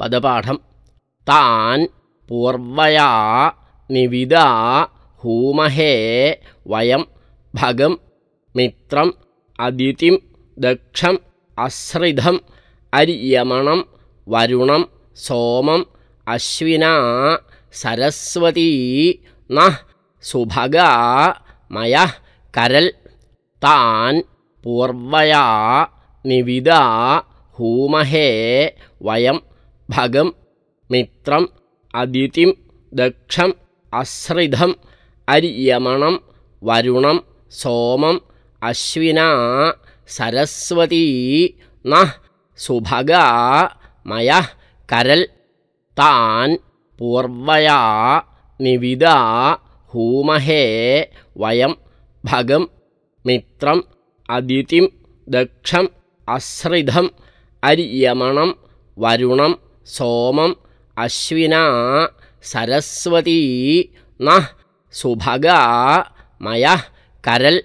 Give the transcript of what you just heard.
പദപാഠം. താൻ പൂർവയാ നിവിദാ ഹൂമഹേ വയം ഭഗം മിത്രം അദിതിം ദക്ഷം അശ്രിതം അര്യമണം വരുണം സോമം അശ്വിന സരസ്വതീ ന സുഭഗ മയ കരൽ. താൻ പൂർവയാ നിവിദാ ഹൂമഹേ വയം பகம் மித்ரம் அதிதிம் தக்ஷம் அஸ்ரிதம் அரியமணம் வருணம் சோமம் அஸ்வினா சரஸ்வதி ந சுபகா மய கரல் தான் பூர்வயா நிவிதா ஹூமஹே வயம் பகம் மித்ரம் அதிதிம் தக்ஷம் அஸ்ரிதம் அரியமணம் வருணம் सोमम् अश्विना सरस्वती नः सुभगा मयः करल्